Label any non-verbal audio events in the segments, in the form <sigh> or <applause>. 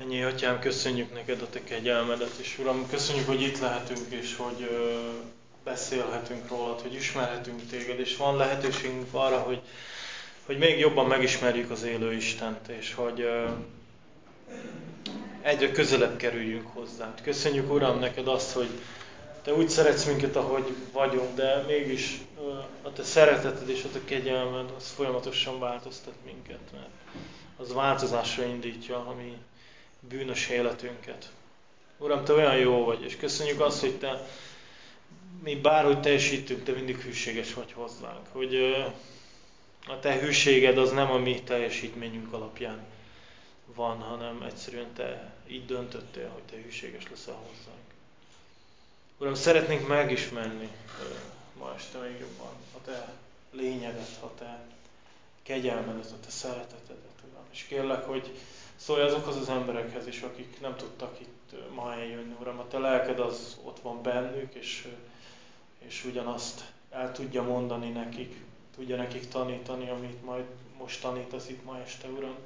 Ennyi, Atyám, köszönjük neked a te kegyelmedet, és Uram, köszönjük, hogy itt lehetünk, és hogy ö, beszélhetünk rólad, hogy ismerhetünk téged, és van lehetőségünk arra, hogy, hogy még jobban megismerjük az élő Istent, és hogy ö, egyre közelebb kerüljünk hozzá. Köszönjük, Uram, neked azt, hogy te úgy szeretsz minket, ahogy vagyunk, de mégis a te szereteted és a te kegyelmed, az folyamatosan változtat minket, mert az változásra indítja a mi bűnös életünket. Uram, Te olyan jó vagy, és köszönjük azt, hogy Te, mi bárhogy teljesítünk, Te mindig hűséges vagy hozzánk. Hogy a Te hűséged az nem a mi teljesítményünk alapján van, hanem egyszerűen Te így döntöttél, hogy Te hűséges leszel hozzánk. Uram, szeretnénk megismerni ma este még jobban a Te lényedet, a Te kegyelmedet, a Te szeretetedet. És kérlek, hogy Szólj azokhoz az emberekhez is, akik nem tudtak itt ma eljönni, Uram. A Te lelked az ott van bennük, és, és ugyanazt el tudja mondani nekik, tudja nekik tanítani, amit majd most tanítasz itt ma este, Uram.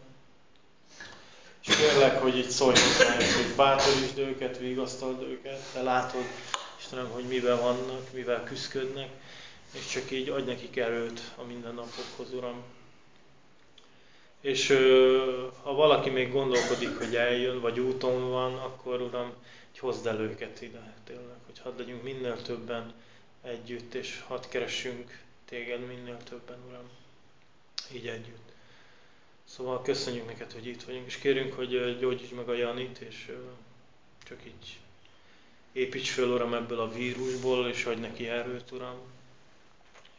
És kérlek, hogy így szólj hozzájuk, hogy bátorítsd őket, vigasztald őket, te látod, Istenem, hogy mivel vannak, mivel küzdködnek, és csak így adj nekik erőt a mindennapokhoz, Uram. És ha valaki még gondolkodik, hogy eljön, vagy úton van, akkor Uram, hogy hozd el őket ide tényleg, hogy hadd legyünk minél többen együtt, és hadd keressünk téged minél többen, Uram, így együtt. Szóval köszönjük neked, hogy itt vagyunk, és kérünk, hogy gyógyíts meg a Janit, és csak így építs föl, Uram, ebből a vírusból, és adj neki erőt, Uram,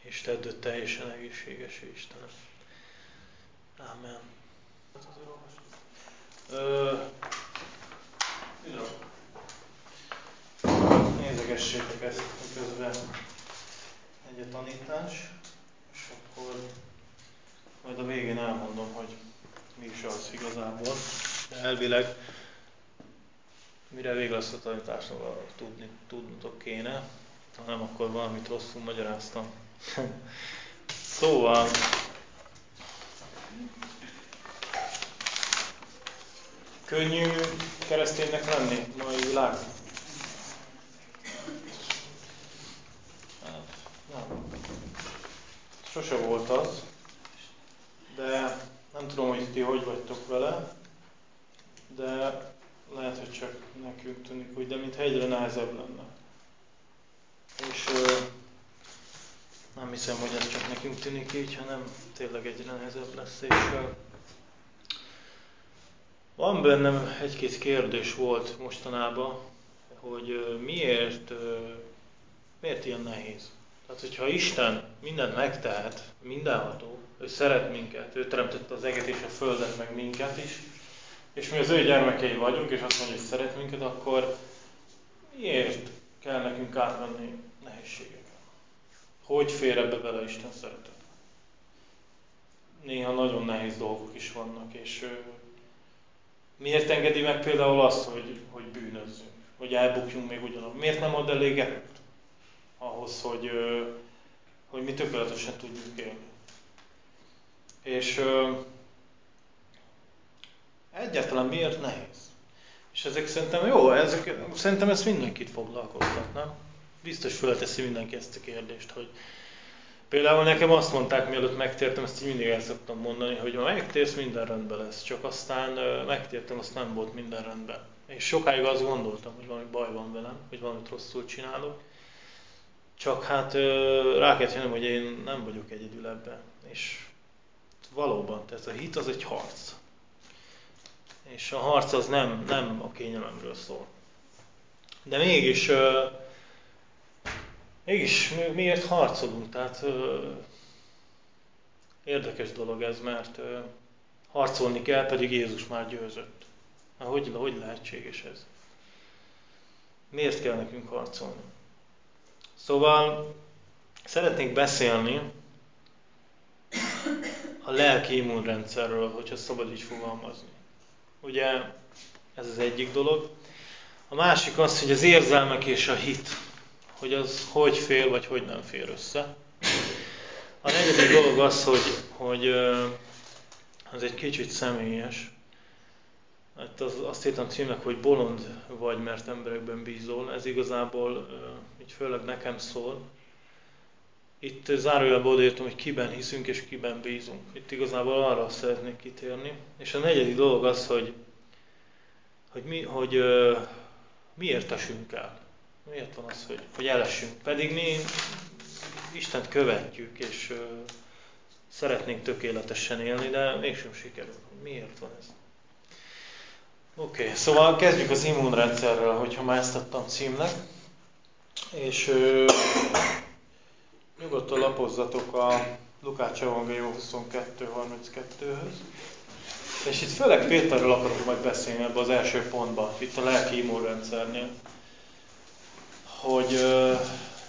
és tedd őt teljesen egészséges, Istenem. Amen. Nézegessétek ezt közben egy a tanítás, és akkor majd a végén elmondom, hogy mi is az igazából. De elvileg, mire vége lesz a tanításnak, tudni, tudnotok kéne, ha nem, akkor valamit rosszul magyaráztam. <laughs> szóval, Könnyű kereszténynek lenni mai világban? Nem. Sose volt az, de nem tudom, hogy ti hogy vagytok vele, de lehet, hogy csak nekünk tűnik úgy, de mintha egyre nehezebb lenne. És nem hiszem, hogy ez csak nekünk tűnik így, hanem tényleg egyre nehezebb lesz, és van bennem egy-két kérdés volt mostanában, hogy miért, miért ilyen nehéz. Tehát, hogyha Isten mindent megtehet, mindenható, ő szeret minket, ő teremtette az eget és a földet, meg minket is, és mi az ő gyermekei vagyunk, és azt mondja, hogy szeret minket, akkor miért kell nekünk átvenni nehézségeket? Hogy fér ebbe bele Isten szeretet? Néha nagyon nehéz dolgok is vannak, és Miért engedi meg például azt, hogy, hogy bűnözzünk, hogy elbukjunk még ugyanaz? Miért nem ad elég erőt ahhoz, hogy, hogy mi tökéletesen tudjuk élni? És egyáltalán miért nehéz? És ezek szerintem jó, ezek, szerintem ezt mindenkit foglalkoztat, nem? Biztos fölteszi mindenki ezt a kérdést, hogy, Például nekem azt mondták, mielőtt megtértem, ezt így mindig el szoktam mondani, hogy ha megtérsz, minden rendben lesz. Csak aztán megtértem, azt nem volt minden rendben. És sokáig azt gondoltam, hogy valami baj van velem, hogy valamit rosszul csinálok. Csak hát rá kell jönnöm, hogy én nem vagyok egyedül ebben. És valóban, tehát a hit az egy harc. És a harc az nem, nem a kényelemről szól. De mégis Mégis miért harcolunk? Tehát ö, érdekes dolog ez, mert ö, harcolni kell, pedig Jézus már győzött. Hát hogy, hogy lehetséges ez? Miért kell nekünk harcolni? Szóval szeretnék beszélni a lelki immunrendszerről, hogyha szabad így fogalmazni. Ugye ez az egyik dolog. A másik az, hogy az érzelmek és a hit hogy az hogy fél, vagy hogy nem fér össze. A negyedik dolog az, hogy, hogy az egy kicsit személyes. hát az, azt írtam címnek, hogy bolond vagy, mert emberekben bízol. Ez igazából így főleg nekem szól. Itt zárójelben odaírtam, hogy kiben hiszünk és kiben bízunk. Itt igazából arra szeretnék kitérni. És a negyedik dolog az, hogy, hogy, mi, hogy miért esünk el. Miért van az, hogy, hogy elesünk? Pedig mi Istent követjük, és szeretnénk tökéletesen élni, de mégsem sikerül. Miért van ez? Oké, okay, szóval kezdjük az immunrendszerrel, hogyha már ezt adtam címnek. És ö, nyugodtan lapozzatok a Lukács Evangélium 22.32-höz. És itt főleg Péterről akarok majd beszélni ebbe az első pontban, itt a lelki immunrendszernél. Hogy ö,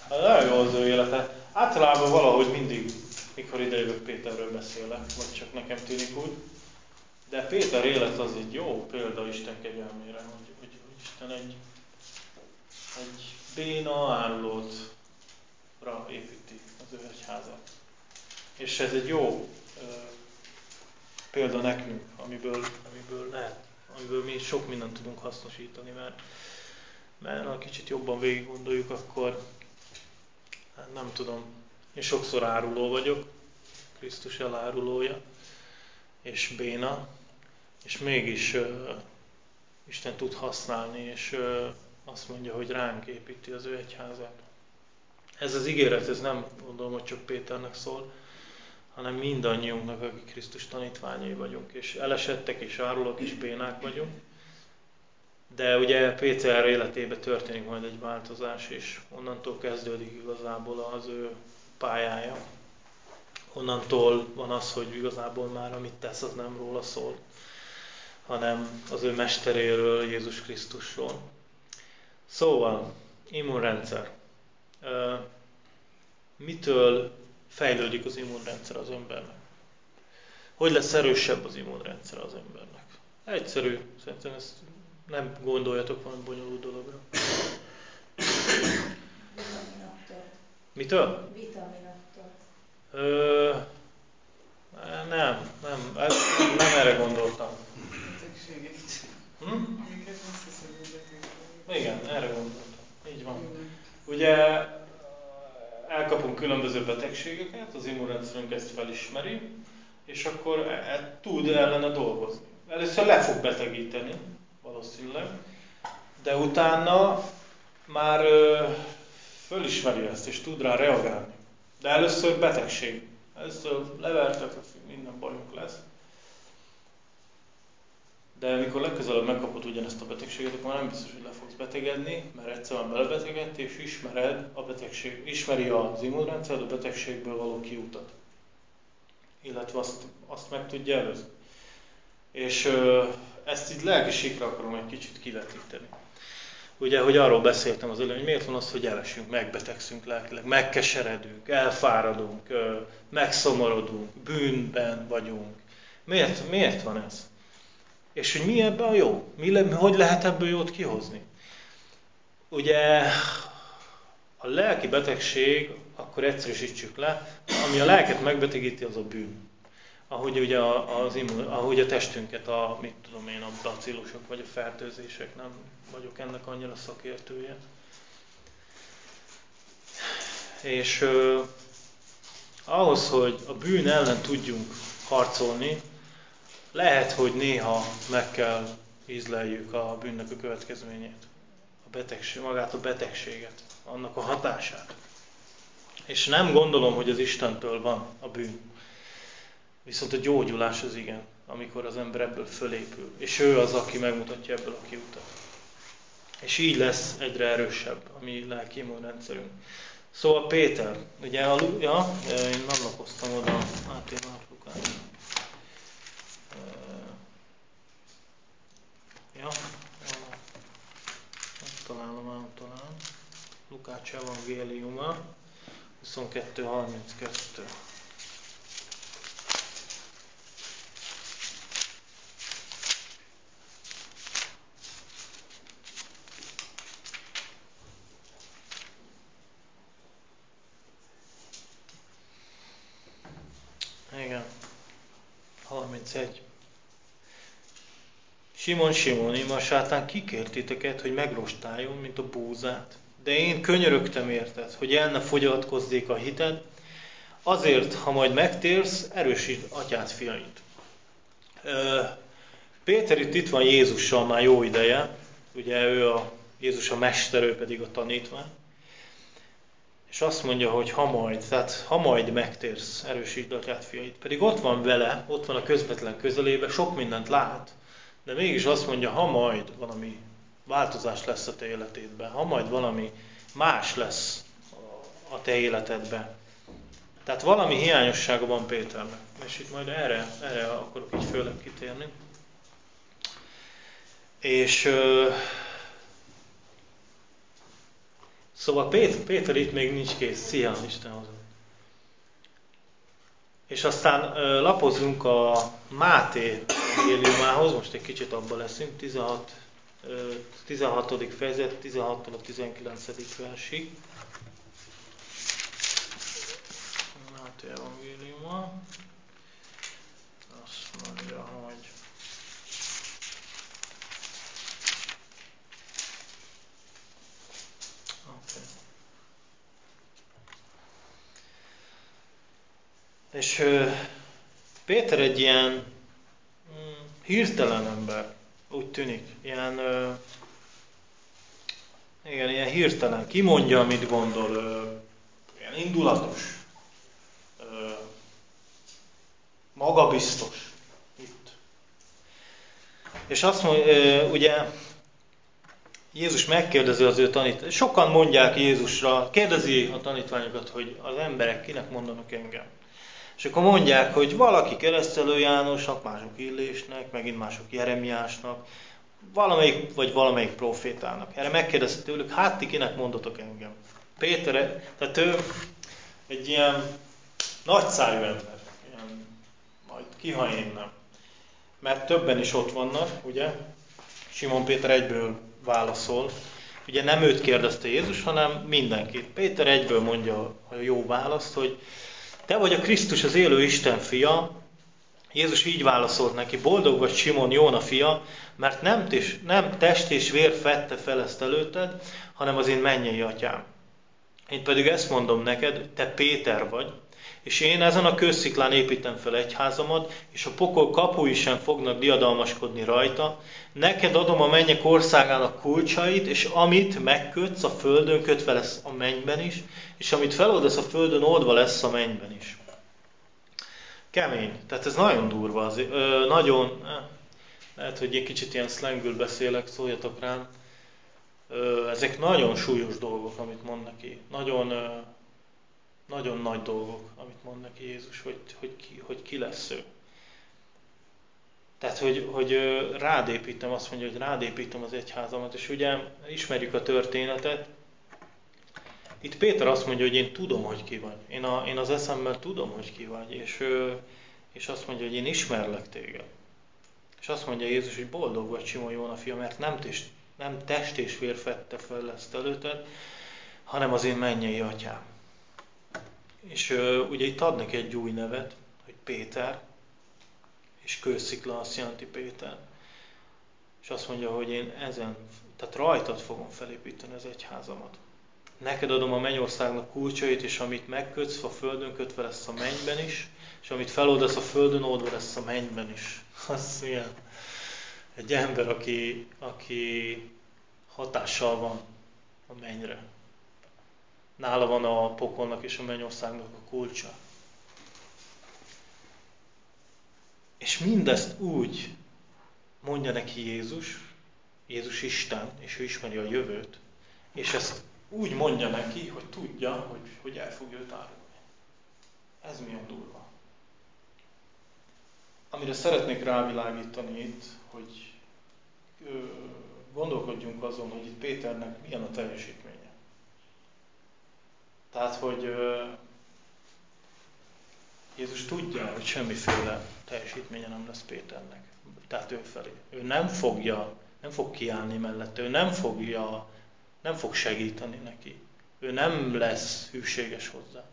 nagyon jó az ő élete. Általában valahogy mindig, mikor idejövök Péterről beszélek, vagy csak nekem tűnik úgy. De Péter élet az egy jó példa Isten kegyelmére, hogy, hogy, hogy Isten egy, egy béna árulót építi az ő egyházat. És ez egy jó ö, példa nekünk, amiből, amiből lehet, amiből mi sok mindent tudunk hasznosítani, mert, mert ha kicsit jobban végig gondoljuk, akkor hát nem tudom, én sokszor áruló vagyok, Krisztus elárulója, és béna, és mégis uh, Isten tud használni, és uh, azt mondja, hogy ránk építi az ő egyházát. Ez az ígéret, ez nem gondolom, hogy csak Péternek szól, hanem mindannyiunknak, akik Krisztus tanítványai vagyunk, és elesettek, és árulók, és bénák vagyunk. De ugye Péter életében történik majd egy változás, és onnantól kezdődik igazából az ő pályája. Onnantól van az, hogy igazából már amit tesz, az nem róla szól, hanem az ő mesteréről, Jézus Krisztusról. Szóval, immunrendszer. Mitől fejlődik az immunrendszer az embernek? Hogy lesz erősebb az immunrendszer az embernek? Egyszerű, szerintem ezt nem gondoljatok valami bonyolult dologra. Mitől? Vitaminoktól. Ö, nem, nem, ez, nem erre gondoltam. Hm? Igen, erre gondoltam. Így van. Ugye elkapunk különböző betegségeket, az immunrendszerünk ezt felismeri, és akkor e, e, tud ellene dolgozni. Először le fog betegíteni, valószínűleg, de utána már ö, fölismeri ezt, és tud rá reagálni. De először betegség. Először levertek, minden bajunk lesz. De amikor legközelebb megkapod ugyanezt a betegséget, akkor nem biztos, hogy le fogsz betegedni, mert egyszerűen belebetegedsz, és ismered a betegség, ismeri az immunrendszer a betegségből való kiutat. Illetve azt, azt meg tudja előzni. És ezt így lelki sikra akarom egy kicsit kivetíteni. Ugye, hogy arról beszéltem az előbb, hogy miért van az, hogy elesünk, megbetegszünk lelkileg, megkeseredünk, elfáradunk, megszomorodunk, bűnben vagyunk. Miért, miért van ez? És hogy mi ebben a jó? Mi le, hogy lehet ebből jót kihozni? Ugye a lelki betegség, akkor egyszerűsítsük le, ami a lelket megbetegíti, az a bűn. Ahogy ugye az immun, ahogy a testünket, a, mit tudom én, a bacillusok vagy a fertőzések, nem vagyok ennek annyira szakértője. És uh, ahhoz, hogy a bűn ellen tudjunk harcolni, lehet, hogy néha meg kell ízleljük a bűnnek a következményét, a betegség, magát a betegséget, annak a hatását. És nem gondolom, hogy az Istentől van a bűn. Viszont a gyógyulás az igen, amikor az ember ebből fölépül. És ő az, aki megmutatja ebből a kiutat. És így lesz egyre erősebb a mi lelki rendszerünk. Szóval Péter, ugye a, ja, én nem lapoztam oda, hát én Lukát. Ja, találom, nem találom. Lukács evangéliuma, 22.32. Igen. 31. Simon, Simon, ima sátán kikért titeket, hogy megrostáljon, mint a búzát. De én könyörögtem érted, hogy el ne fogyatkozzék a hited, azért, ha majd megtérsz, erősítsd atyát, fiait. Péter itt, itt van Jézussal már jó ideje, ugye ő a Jézus a mester, ő pedig a tanítvány. És azt mondja, hogy ha majd, tehát ha majd megtérsz, erősítsd atyát, fiait. Pedig ott van vele, ott van a közvetlen közelébe, sok mindent lát, de mégis azt mondja, ha majd valami változás lesz a te életedben, ha majd valami más lesz a te életedben. Tehát valami hiányossága van Péternek. És itt majd erre, erre akarok így főleg kitérni. És Szóval Péter, Péter itt még nincs kész. Szia, Isten hozott. És aztán ö, lapozunk a Máté Géliumához, most egy kicsit abba leszünk, 16, ö, 16. fejezet, 16-tól a 19. versig. Máté Evangéliuma. Azt mondja, hogy És Péter egy ilyen hirtelen ember, úgy tűnik. Ilyen, igen, ilyen hirtelen. Kimondja, amit gondol. Ilyen indulatos. Magabiztos. Itt. És azt mondja, ugye Jézus megkérdezi az ő tanít. Sokan mondják Jézusra, kérdezi a tanítványokat, hogy az emberek kinek mondanak engem. És akkor mondják, hogy valaki keresztelő Jánosnak, mások Illésnek, megint mások Jeremiásnak, valamelyik, vagy valamelyik profétának. Erre megkérdezte tőlük, hát ti kinek mondatok engem? Péter, tehát ő egy ilyen nagyszájú ember, ilyen, majd ki, ha én nem. Mert többen is ott vannak, ugye? Simon Péter egyből válaszol. Ugye nem őt kérdezte Jézus, hanem mindenkit. Péter egyből mondja a jó választ, hogy te vagy a Krisztus, az élő Isten fia. Jézus így válaszolt neki, boldog vagy Simon, Jóna fia, mert nem, tes, nem test és vér fette fel ezt előtted, hanem az én mennyei atyám. Én pedig ezt mondom neked, te Péter vagy, és én ezen a kősziklán építem fel egyházamat, és a pokol kapui sem fognak diadalmaskodni rajta. Neked adom a mennyek országának kulcsait, és amit megkötsz a földön, kötve lesz a mennyben is, és amit feloldasz a földön, oldva lesz a mennyben is. Kemény. Tehát ez nagyon durva. Az, ö, nagyon, eh, lehet, hogy egy kicsit ilyen slangül beszélek, szóljatok rám. Ö, ezek nagyon súlyos dolgok, amit mond neki. Nagyon, ö, nagyon nagy dolgok, amit mond neki Jézus, hogy, hogy, ki, hogy ki lesz ő. Tehát, hogy, hogy rád építem, azt mondja, hogy rád építem az egyházamat, és ugye ismerjük a történetet. Itt Péter azt mondja, hogy én tudom, hogy ki vagy. Én, a, én az eszemmel tudom, hogy ki vagy, és, és azt mondja, hogy én ismerlek téged. És azt mondja Jézus, hogy boldog vagy Simon Jóna fia, mert nem, test, nem test és vér fette fel ezt előtted, hanem az én mennyei atyám. És ugye itt ad neki egy új nevet, hogy Péter, és kőszikla azt jelenti Péter. És azt mondja, hogy én ezen, tehát rajtad fogom felépíteni az egyházamat. Neked adom a mennyországnak kulcsait, és amit megkötsz a földön, kötve lesz a mennyben is, és amit feloldasz a földön, oldva lesz a mennyben is. <laughs> Az ilyen egy ember, aki, aki hatással van a mennyre. Nála van a pokolnak és a mennyországnak a kulcsa. És mindezt úgy mondja neki Jézus, Jézus Isten, és ő ismeri a jövőt, és ezt úgy mondja neki, hogy tudja, hogy, hogy el fogja őt árulni. Ez milyen durva. Amire szeretnék rávilágítani itt, hogy ö, gondolkodjunk azon, hogy itt Péternek milyen a teljesítmény. Tehát, hogy Jézus tudja, hogy semmiféle teljesítménye nem lesz Péternek. Tehát ő felé. Ő nem fogja, nem fog kiállni mellette, ő nem fogja, nem fog segíteni neki. Ő nem lesz hűséges hozzá.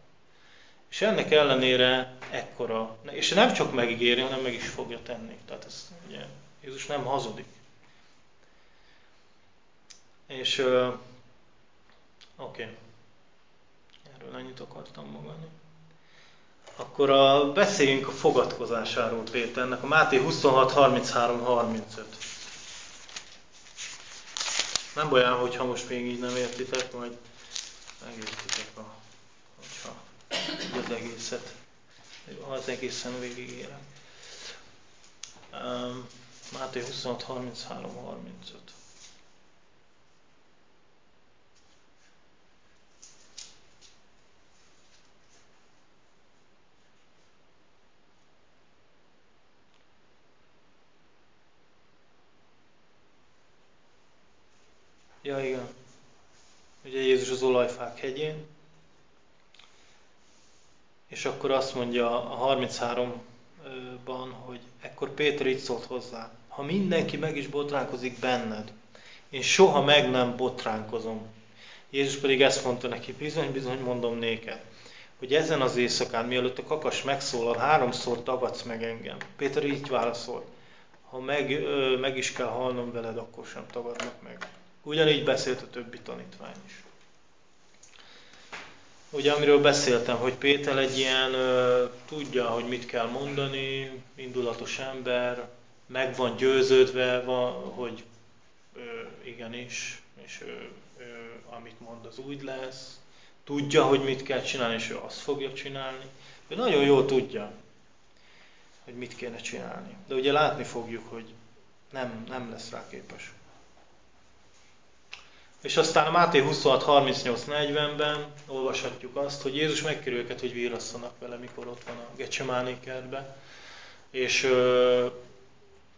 És ennek ellenére ekkora, és nem csak megígéri, hanem meg is fogja tenni. Tehát ez, ugye, Jézus nem hazudik. És oké, okay. Erről annyit akartam mondani. Akkor a, beszéljünk a fogadkozásáról Péternek, a Máté 26, 33, 35. Nem baj, hogyha most még így nem értitek, majd megértitek, a, hogyha az egészet, az egészen végigérem. Um, Máté 26, 33, 35. Ja, igen. Ugye Jézus az olajfák hegyén, és akkor azt mondja a 33-ban, hogy ekkor Péter így szólt hozzá, ha mindenki meg is botránkozik benned, én soha meg nem botránkozom. Jézus pedig ezt mondta neki, bizony, bizony mondom néked, hogy ezen az éjszakán, mielőtt a kakas megszólal, háromszor tagadsz meg engem. Péter így válaszol, ha meg, ö, meg is kell halnom veled, akkor sem tagadnak meg. Ugyanígy beszélt a többi tanítvány is. Ugye amiről beszéltem, hogy Péter egy ilyen, ö, tudja, hogy mit kell mondani, indulatos ember, meg van győződve, van, hogy ö, igenis, és ö, ö, amit mond az úgy lesz, tudja, hogy mit kell csinálni, és ő azt fogja csinálni. Ő nagyon jól tudja, hogy mit kéne csinálni. De ugye látni fogjuk, hogy nem, nem lesz rá képes. És aztán a Máté 26, 38, 40-ben olvashatjuk azt, hogy Jézus megkér őket, hogy vírasszanak vele, mikor ott van a Gecsemáné kertbe, és ö,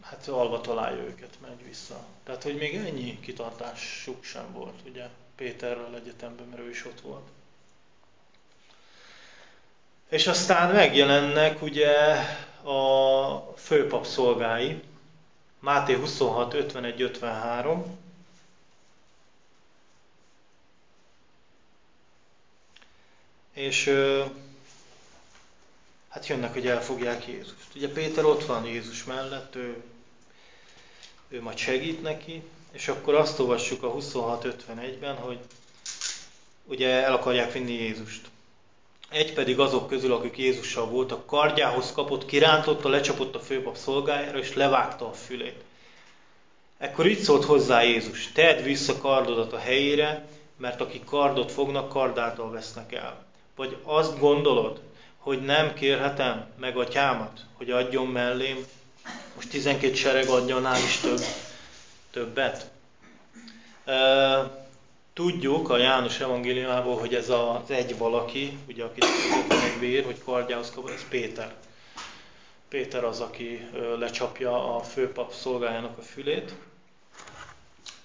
hát alva találja őket, megy vissza. Tehát, hogy még ennyi kitartásuk sem volt, ugye, Péterrel egyetemben, mert ő is ott volt. És aztán megjelennek ugye a főpap szolgái, Máté 26, 51, És hát jönnek, hogy elfogják Jézust. Ugye Péter ott van Jézus mellett, ő, ő majd segít neki, és akkor azt olvassuk a 26.51-ben, hogy ugye el akarják vinni Jézust. Egy pedig azok közül, akik Jézussal voltak, kardjához kapott, kirántotta, lecsapott a főpap szolgájára, és levágta a fülét. Ekkor így szólt hozzá Jézus, tedd vissza kardodat a helyére, mert akik kardot fognak, kardáltal vesznek el. Vagy azt gondolod, hogy nem kérhetem meg atyámat, hogy adjon mellém, most 12 sereg adjanál is több, többet. Tudjuk a János evangéliumából, hogy ez az egy valaki, ugye akit megbír, hogy kardjához kapott, ez Péter. Péter az, aki lecsapja a főpap szolgájának a fülét.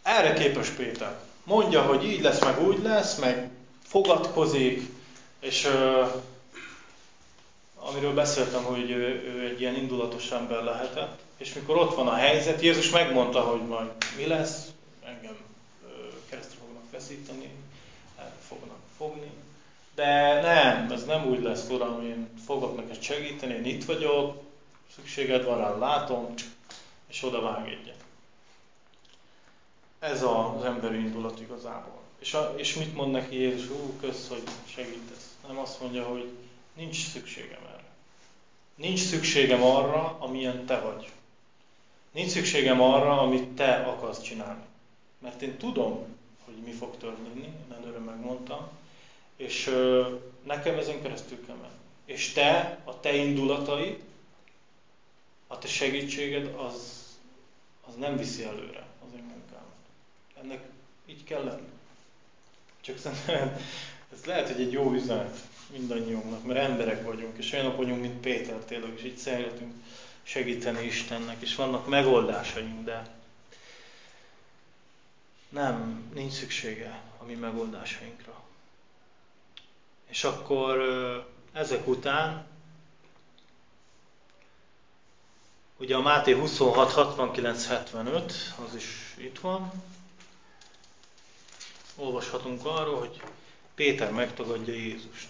Erre képes Péter. Mondja, hogy így lesz, meg úgy lesz, meg fogadkozik, és uh, amiről beszéltem, hogy ő, ő egy ilyen indulatos ember lehetett, és mikor ott van a helyzet, Jézus megmondta, hogy majd mi lesz, engem uh, keresztre fognak feszíteni, fognak fogni, de nem, ez nem úgy lesz, Uram, én fogok neked segíteni, én itt vagyok, szükséged van rá, látom, és oda vág egyet. Ez az emberi indulat igazából. És, a, és mit mond neki Jézus? Ú, kösz, hogy segítesz hanem azt mondja, hogy nincs szükségem erre. Nincs szükségem arra, amilyen te vagy. Nincs szükségem arra, amit te akarsz csinálni. Mert én tudom, hogy mi fog történni, én előre megmondtam, és ö, nekem ezen keresztül kell menni. És te, a te indulataid, a te segítséged, az, az nem viszi előre az én munkámat. Ennek így kell lenni. Csak szerintem ez lehet, hogy egy jó üzenet mindannyiunknak, mert emberek vagyunk, és olyanok vagyunk, mint Péter tényleg, és így szeretünk segíteni Istennek, és vannak megoldásaink, de nem, nincs szüksége a mi megoldásainkra. És akkor ezek után, ugye a Máté 26, 69, 75, az is itt van, olvashatunk arról, hogy Péter megtagadja Jézust.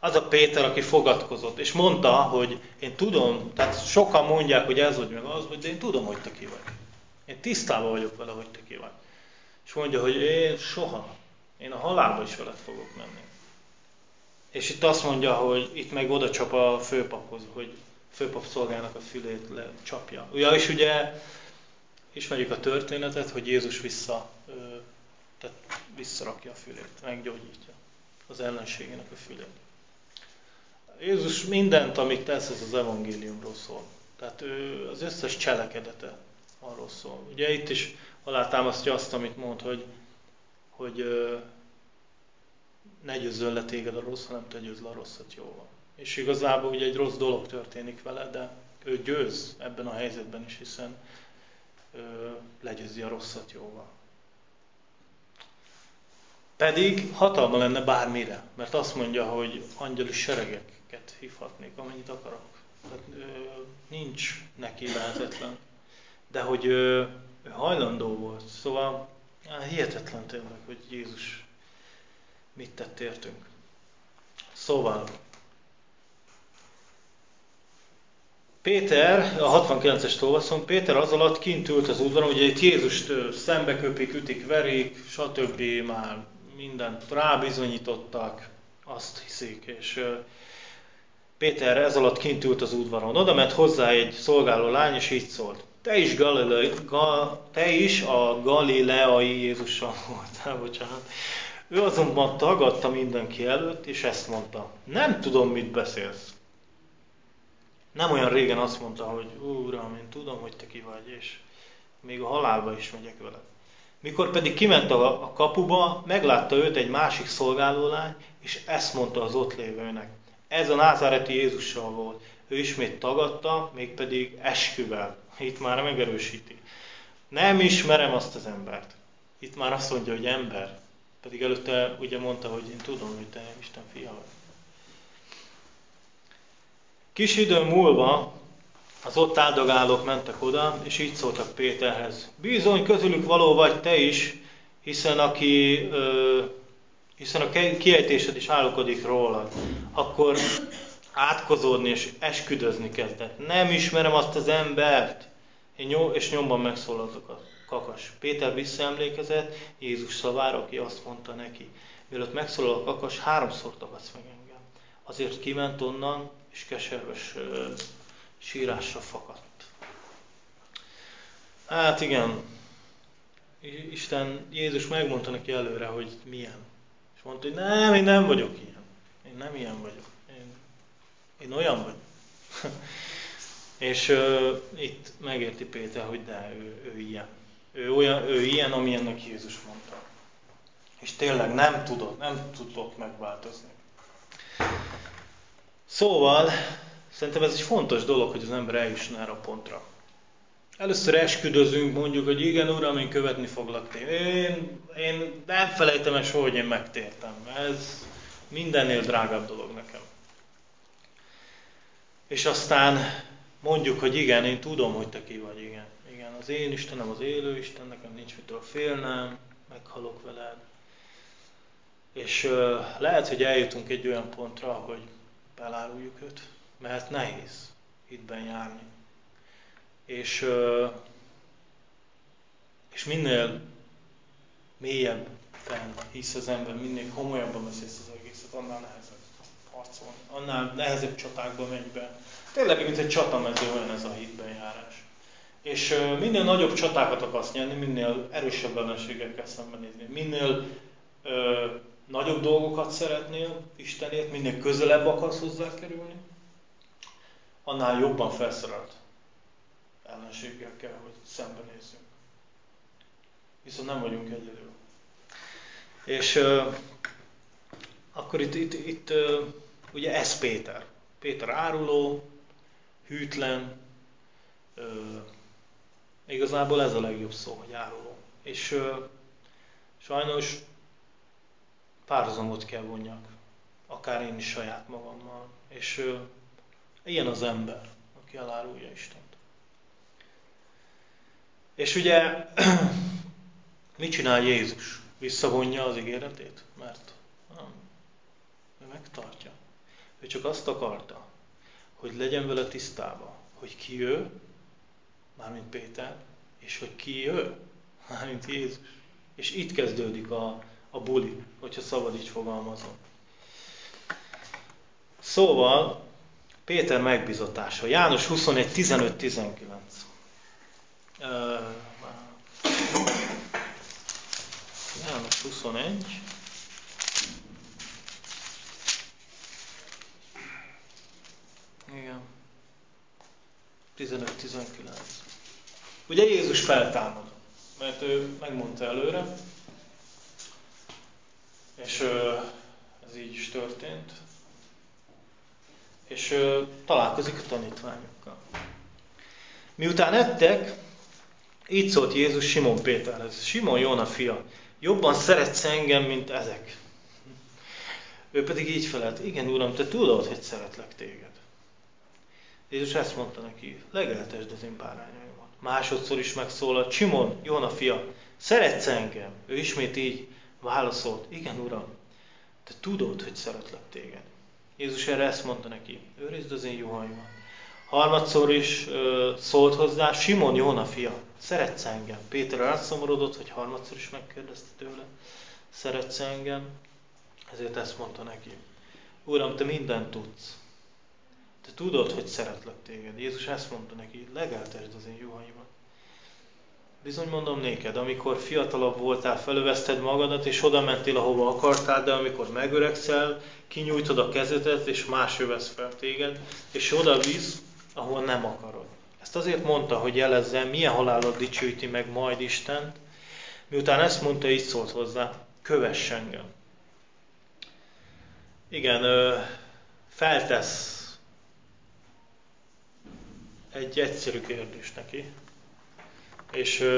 Az a Péter, aki fogadkozott, és mondta, hogy én tudom, tehát sokan mondják, hogy ez vagy meg az vagy, de én tudom, hogy te ki vagy. Én tisztában vagyok vele, hogy te ki vagy. És mondja, hogy én soha, én a halálba is veled fogok menni. És itt azt mondja, hogy itt meg oda csap a főpaphoz, hogy főpap szolgának a fülét lecsapja. Ja, és ugye ismerjük a történetet, hogy Jézus vissza, tehát visszarakja a fülét, meggyógyítja az ellenségének a fülét. Jézus mindent, amit tesz, ez az evangéliumról szól. Tehát ő az összes cselekedete arról szól. Ugye itt is alátámasztja azt, amit mond, hogy, hogy ne győzzön le téged a rossz, hanem te győzz le a rosszat jóval. És igazából ugye egy rossz dolog történik vele, de ő győz ebben a helyzetben is, hiszen ö, legyőzi a rosszat jóval. Pedig hatalma lenne bármire, mert azt mondja, hogy angyali seregeket hívhatnék, amennyit akarok. Tehát, ö, nincs neki lehetetlen. De hogy ö, ő hajlandó volt. Szóval hihetetlen tényleg, hogy Jézus mit tett értünk. Szóval, Péter, a 69-es olvasom, Péter az alatt kint ült az udvaron, ugye itt Jézust szembe köpik, ütik, verik, stb. már mindent rábizonyítottak, azt hiszik, és Péter ez alatt kint ült az udvaron. Oda ment hozzá egy szolgáló lány, és így szólt. Te is, Galilei, ga, te is a galileai Jézussal voltál, bocsánat. Ő azonban tagadta mindenki előtt, és ezt mondta. Nem tudom, mit beszélsz. Nem olyan régen azt mondta, hogy Uram, én tudom, hogy te ki vagy, és még a halálba is megyek vele. Mikor pedig kiment a, kapuba, meglátta őt egy másik szolgálólány, és ezt mondta az ott lévőnek. Ez a názáreti Jézussal volt. Ő ismét tagadta, mégpedig esküvel. Itt már megerősíti. Nem ismerem azt az embert. Itt már azt mondja, hogy ember. Pedig előtte ugye mondta, hogy én tudom, hogy te Isten fia vagy. Kis idő múlva az ott áldogálók mentek oda, és így szóltak Péterhez. Bizony, közülük való vagy te is, hiszen aki, ö, hiszen a kiejtésed is állokodik rólad. Akkor átkozódni és esküdözni kezdett. Nem ismerem azt az embert. Én nyom, és nyomban megszólaltak a kakas. Péter visszaemlékezett Jézus szavára, aki azt mondta neki, mielőtt megszólal a kakas, háromszor tagadsz meg engem. Azért kiment onnan, és keserves sírásra fakadt. Hát igen, Isten, Jézus megmondta neki előre, hogy milyen. És mondta, hogy nem, én nem vagyok ilyen. Én nem ilyen vagyok. Én, én olyan vagyok. <laughs> és uh, itt megérti Péter, hogy de, ő, ő ilyen. Ő, olyan, ő ilyen, amilyennek Jézus mondta. És tényleg nem tudott, nem tudott megváltozni. Szóval, szerintem ez egy fontos dolog, hogy az ember eljusson erre a pontra. Először esküdözünk, mondjuk, hogy igen, Uram, én követni foglak téged. Én, én nem felejtem el soha, hogy én megtértem. Ez mindennél drágább dolog nekem. És aztán mondjuk, hogy igen, én tudom, hogy te ki vagy, igen az én Istenem az élő Isten, nekem nincs mitől félnem, meghalok veled. És uh, lehet, hogy eljutunk egy olyan pontra, hogy beláruljuk őt, mert nehéz hitben járni. És, és minél mélyebb hisz az ember, minél komolyabban veszi ezt az egészet, annál nehezebb harcolni, annál nehezebb csatákba megy be. Tényleg, mint egy csatamező olyan ez a hitben járás. És minél nagyobb csatákat akarsz nyerni, minél erősebb ellenségekkel szembenézni. Minél ö, nagyobb dolgokat szeretnél Istenért, minél közelebb akarsz hozzá kerülni, annál jobban felszerelt ellenséggel kell, hogy szembenézzünk. Viszont nem vagyunk egyedül. És ö, akkor itt, itt, itt ö, ugye ez Péter. Péter áruló, hűtlen, ö, Igazából ez a legjobb szó, hogy áruló. És ö, sajnos párhuzamot kell vonjak, akár én is saját magammal. És ö, ilyen az ember, aki elárulja Istent. És ugye, <clears throat> mit csinál Jézus? Visszavonja az ígéretét? Mert nem, ő megtartja. Ő csak azt akarta, hogy legyen vele tisztában, hogy ki ő, mármint Péter, és hogy ki ő, <laughs> mármint Jézus. És itt kezdődik a, a buli, hogyha szabad így fogalmazom. Szóval Péter megbizatása. János 21, 15-19. János 21. Igen. 15-19. Ugye Jézus feltámad, mert ő megmondta előre, és ez így is történt, és találkozik a tanítványokkal. Miután ettek, így szólt Jézus Simon Péterhez. Simon Jóna fia, jobban szeretsz engem, mint ezek. Ő pedig így felelt, igen uram, te tudod, hogy szeretlek téged. Jézus ezt mondta neki, legeltesd az én bárányaimat. Másodszor is megszólalt, Simon, Jóna fia, szeretsz engem? Ő ismét így válaszolt, igen uram, te tudod, hogy szeretlek téged. Jézus erre ezt mondta neki, őrizd az én juhaimat. Harmadszor is ö, szólt hozzá, Simon Jóna fia, szeretsz engem? Péter elszomorodott, hogy harmadszor is megkérdezte tőle, szeretsz engem? Ezért ezt mondta neki. Uram, te mindent tudsz. Te tudod, hogy szeretlek téged. Jézus ezt mondta neki, legeltesd az én juhaimat. Bizony mondom néked, amikor fiatalabb voltál, felöveszted magadat, és oda mentél, ahova akartál, de amikor megöregszel, kinyújtod a kezedet, és más övesz fel téged, és oda visz, ahol nem akarod. Ezt azért mondta, hogy jelezze, milyen halálod dicsőíti meg majd Istent. Miután ezt mondta, így szólt hozzá, kövess engem. Igen, feltesz egy egyszerű kérdés neki, és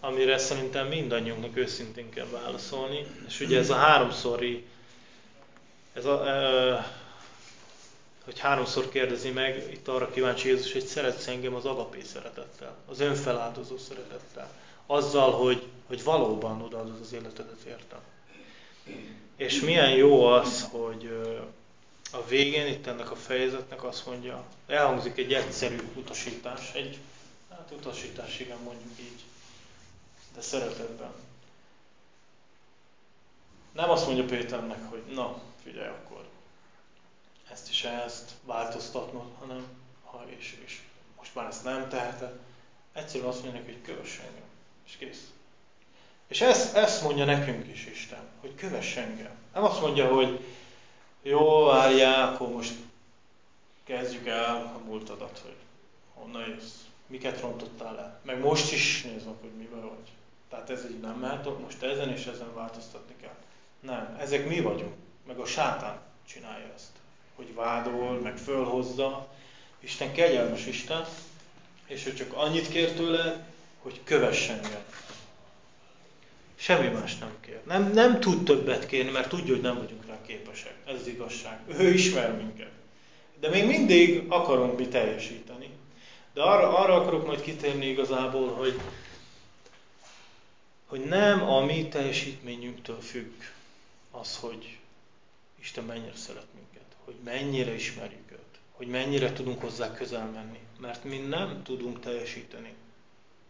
amire szerintem mindannyiunknak őszintén kell válaszolni, és ugye ez a háromszori, ez a, hogy háromszor kérdezi meg, itt arra kíváncsi Jézus, hogy szeretsz engem az agapé szeretettel, az önfeláldozó szeretettel, azzal, hogy, hogy valóban odaadod az életedet értem. És milyen jó az, hogy a végén, itt ennek a fejezetnek azt mondja, elhangzik egy egyszerű utasítás, egy utasítás, igen, mondjuk így, de szeretetben. Nem azt mondja Péternek, hogy na, figyelj akkor, ezt is ezt változtatnod, hanem ha és, és most már ezt nem teheted. Egyszerűen azt mondja neki, hogy kövess engem, és kész. És ezt, ezt mondja nekünk is Isten, hogy kövess engem. Nem azt mondja, hogy jó, várjál, akkor most kezdjük el a múltadat, hogy honnan jössz, miket rontottál le. Meg most is meg, hogy mivel vagy. Tehát ez így nem mehet, most ezen és ezen változtatni kell. Nem, ezek mi vagyunk, meg a sátán csinálja ezt. Hogy vádol, meg fölhozza. Isten kegyelmes Isten, és ő csak annyit kér tőle, hogy kövessen engem. Semmi más nem kér. Nem, nem tud többet kérni, mert tudja, hogy nem vagyunk rá képesek. Ez az igazság. Ő ismer minket. De még mindig akarunk mi teljesíteni. De arra, arra akarok majd kitérni igazából, hogy, hogy nem a mi teljesítményünktől függ az, hogy Isten mennyire szeret minket, hogy mennyire ismerjük őt, hogy mennyire tudunk hozzá közel menni. Mert mi nem tudunk teljesíteni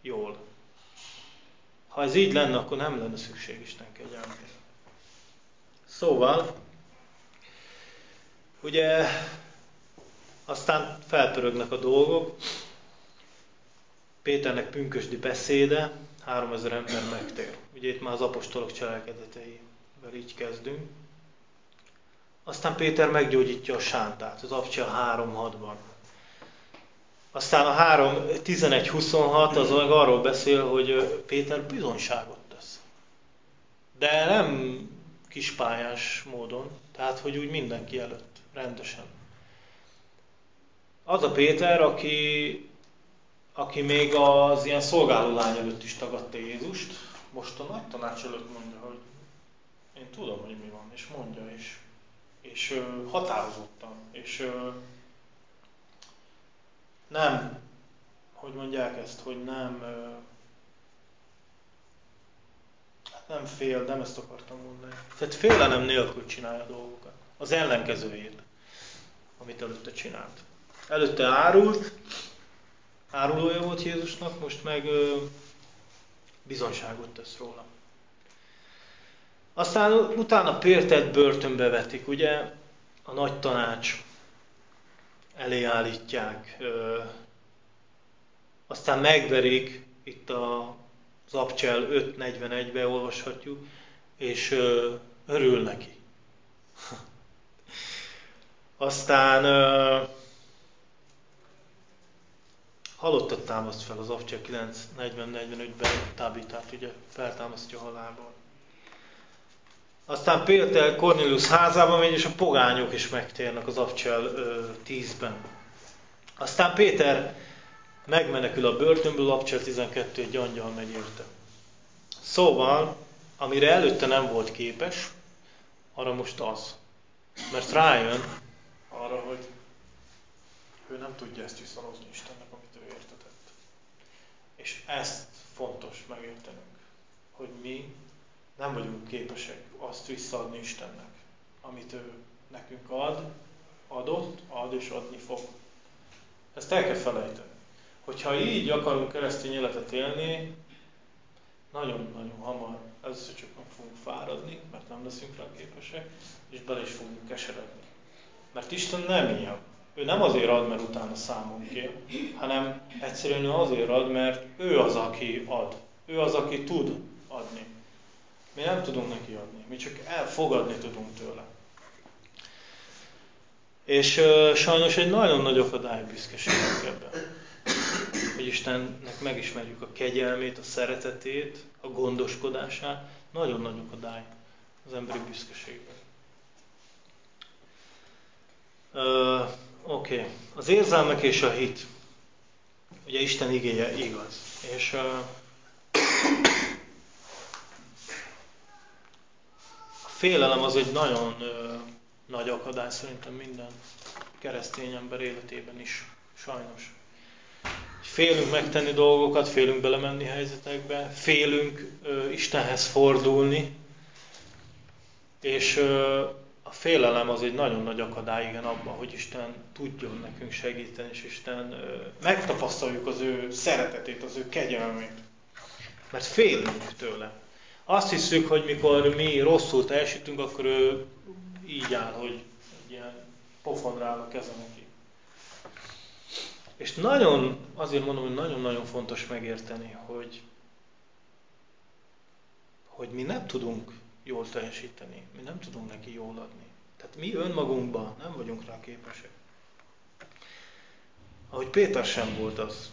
jól. Ha ez így lenne, akkor nem lenne szükség Isten kegyelmére. Szóval, ugye aztán felpörögnek a dolgok, Péternek pünkösdi beszéde, 3000 ember megtér. Ugye itt már az apostolok cselekedeteivel így kezdünk. Aztán Péter meggyógyítja a sántát, az Abcsa 3.6-ban. Aztán a 3, 11-26 az meg arról beszél, hogy Péter bizonyságot tesz. De nem kispályás módon, tehát hogy úgy mindenki előtt, rendesen. Az a Péter, aki, aki még az ilyen szolgáló lány előtt is tagadta Jézust, most a nagy tanács előtt mondja, hogy én tudom, hogy mi van, és mondja, és, és határozottan, és nem, hogy mondják ezt, hogy nem, hát nem fél, nem ezt akartam mondani. Tehát félelem nélkül csinálja a dolgokat. Az ellenkezőjét, amit előtte csinált. Előtte árult, árulója volt Jézusnak, most meg bizonyságot tesz róla. Aztán utána Pétert börtönbe vetik, ugye, a nagy tanács elé állítják. Aztán megverik, itt a Zapcsel 5.41-be olvashatjuk, és örül neki. <laughs> Aztán halottat támaszt fel az Avcsia 9.40-45-ben, Tábitát ugye feltámasztja halálból. Aztán Péter Cornelius házában megy, és a pogányok is megtérnek az Avcsel 10-ben. Aztán Péter megmenekül a börtönből, Avcsel 12 egy angyal megy érte. Szóval, amire előtte nem volt képes, arra most az. Mert rájön arra, hogy ő nem tudja ezt visszahozni Istennek. És ezt fontos megértenünk, hogy mi nem vagyunk képesek azt visszaadni Istennek, amit ő nekünk ad, adott, ad és adni fog. Ezt el kell felejteni. Hogyha így akarunk keresztény életet élni, nagyon-nagyon hamar először csak meg fogunk fáradni, mert nem leszünk rá képesek, és bele is fogunk keseredni. Mert Isten nem ilyen. Ő nem azért ad, mert utána számunk kér, hanem egyszerűen azért ad, mert ő az, aki ad. Ő az, aki tud adni. Mi nem tudunk neki adni, mi csak elfogadni tudunk tőle. És sajnos egy nagyon nagy akadály büszkeségünk ebben. Hogy Istennek megismerjük a kegyelmét, a szeretetét, a gondoskodását. Nagyon nagy akadály az emberi büszkeségben. Oké, okay. az érzelmek és a hit. Ugye Isten igéje igaz. És uh, félelem az egy nagyon ö, nagy akadály szerintem minden keresztény ember életében is, sajnos. Félünk megtenni dolgokat, félünk belemenni helyzetekbe, félünk ö, Istenhez fordulni, és ö, a félelem az egy nagyon nagy akadály, igen, abban, hogy Isten tudjon nekünk segíteni, és Isten megtapasztaljuk az ő szeretetét, az ő kegyelmét. Mert félünk tőle. Azt hiszük, hogy mikor mi rosszul teljesítünk, akkor ő így áll, hogy egy ilyen pofon a keze neki. És nagyon, azért mondom, hogy nagyon-nagyon fontos megérteni, hogy, hogy mi nem tudunk jól teljesíteni, mi nem tudunk neki jól adni. Tehát mi önmagunkban nem vagyunk rá képesek. Ahogy Péter sem volt az.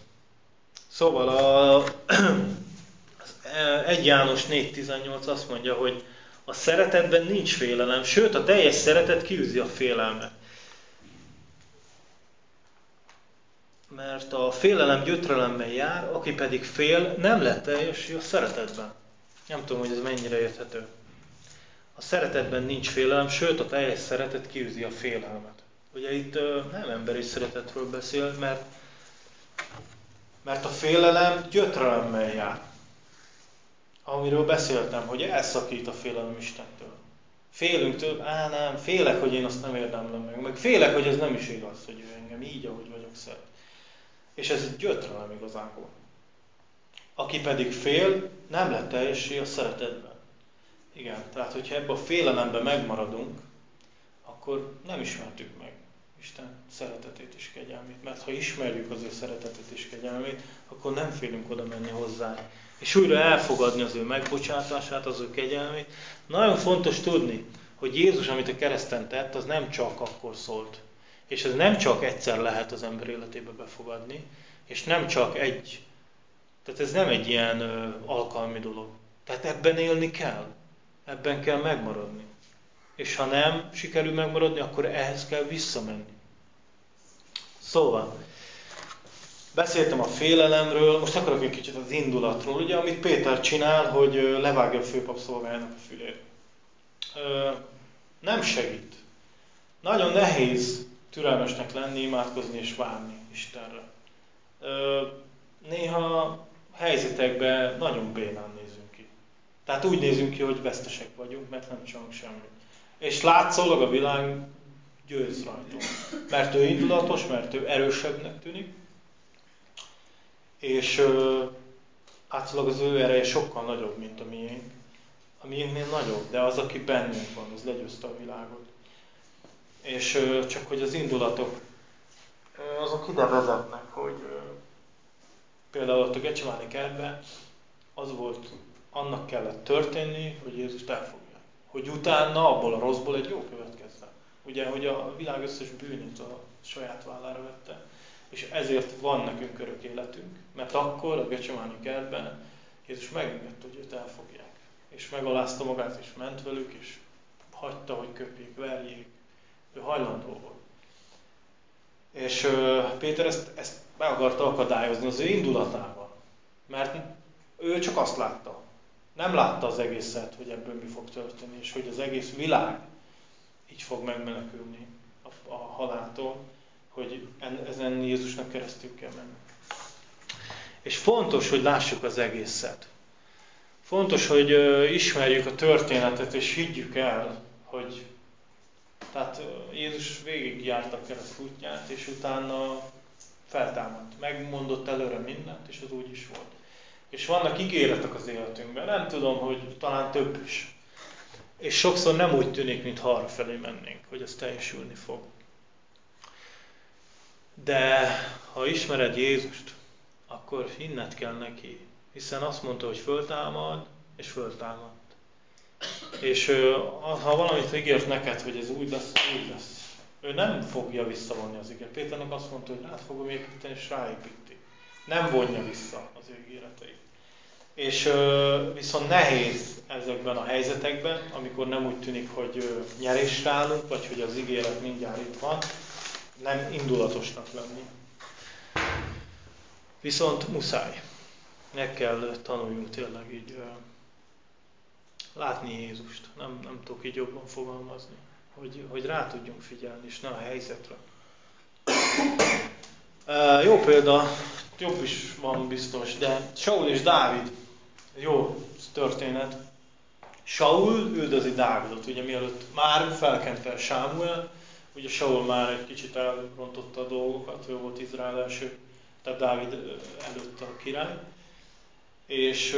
Szóval a <clears throat> 1 János 4.18 azt mondja, hogy a szeretetben nincs félelem, sőt a teljes szeretet kiűzi a félelmet. Mert a félelem gyötrelemmel jár, aki pedig fél, nem lett teljes a szeretetben. Nem tudom, hogy ez mennyire érthető. A szeretetben nincs félelem, sőt a teljes szeretet kiűzi a félelmet. Ugye itt nem emberi szeretetről beszél, mert, mert a félelem gyötrelemmel jár amiről beszéltem, hogy elszakít a félelem Istentől. Félünk tőle, á nem, félek, hogy én azt nem érdemlem meg, meg félek, hogy ez nem is igaz, hogy ő engem így, ahogy vagyok szeret. És ez gyötrelem igazából. Aki pedig fél, nem lett teljessé a szeretetben. Igen, tehát hogyha ebben a félelemben megmaradunk, akkor nem ismertük meg Isten szeretetét és kegyelmét. Mert ha ismerjük az ő szeretetét és kegyelmét, akkor nem félünk oda menni hozzá és újra elfogadni az ő megbocsátását, az ő kegyelmét. Nagyon fontos tudni, hogy Jézus, amit a kereszten tett, az nem csak akkor szólt. És ez nem csak egyszer lehet az ember életébe befogadni, és nem csak egy, tehát ez nem egy ilyen ö, alkalmi dolog. Tehát ebben élni kell, ebben kell megmaradni. És ha nem sikerül megmaradni, akkor ehhez kell visszamenni. Szóval, Beszéltem a félelemről, most akarok egy kicsit az indulatról, ugye, amit Péter csinál, hogy levágja a főpap szolgájának a fülét. Nem segít. Nagyon nehéz türelmesnek lenni, imádkozni és várni Istenre. Néha helyzetekben nagyon bénán. Tehát úgy nézünk ki, hogy vesztesek vagyunk, mert nem csinálunk semmit. És látszólag a világ győz rajtunk. Mert ő indulatos, mert ő erősebbnek tűnik, és általában az ő ereje sokkal nagyobb, mint a miénk. a miénknél nagyobb, de az, aki bennünk van, az legyőzte a világot. És csak hogy az indulatok, azok ide vezetnek, hogy például ott a Gecsemáni kertben az volt, annak kellett történni, hogy Jézust elfogja. Hogy utána abból a rosszból egy jó következne. Ugye, hogy a világ összes bűnét a saját vállára vette. És ezért van nekünk örök életünk, mert akkor a Gecsemáni kertben Jézus megengedte, hogy őt elfogják. És megalázta magát, és ment velük, és hagyta, hogy köpjék, verjék. Ő hajlandó volt. És uh, Péter ezt, ezt be akarta akadályozni az ő indulatával. Mert ő csak azt látta. Nem látta az egészet, hogy ebből mi fog történni, és hogy az egész világ így fog megmenekülni a, a haláltól, hogy ezen Jézusnak keresztül kell menni. És fontos, hogy lássuk az egészet. Fontos, hogy ismerjük a történetet, és higgyük el, hogy tehát Jézus végigjárt a kereszt útját, és utána feltámadt. Megmondott előre mindent, és az úgy is volt. És vannak ígéretek az életünkben, nem tudom, hogy talán több is. És sokszor nem úgy tűnik, mint arra felé mennénk, hogy ez teljesülni fog. De ha ismered Jézust, akkor hinned kell neki, hiszen azt mondta, hogy föltámad, és föltámadt. És ha valamit ígért neked, hogy ez úgy lesz, úgy lesz. Ő nem fogja visszavonni az ígéret. Péternek azt mondta, hogy rád fogom építeni, és ráépíti. Nem vonja vissza az ő ígéreteit. És viszont nehéz ezekben a helyzetekben, amikor nem úgy tűnik, hogy nyerésre állunk, vagy hogy az ígéret mindjárt itt van, nem indulatosnak lenni. Viszont muszáj. Meg kell tanuljunk tényleg így látni Jézust. Nem, nem tudok így jobban fogalmazni. Hogy, hogy rá tudjunk figyelni, és ne a helyzetre. Jó példa, jobb is van biztos, de Saul és Dávid, jó történet. Saul üldözi Dávidot, ugye mielőtt már felkente Sámuel, ugye Saul már egy kicsit elrontotta a dolgokat, ő volt Izrael első, tehát Dávid előtt a király. És